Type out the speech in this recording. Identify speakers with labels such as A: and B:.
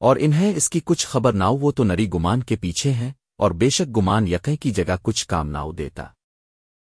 A: اور انہیں اس کی کچھ خبر ناؤ وہ تو نری گمان کے پیچھے ہیں اور بے شک گمان یقیں کی جگہ کچھ کام ناؤ دیتا۔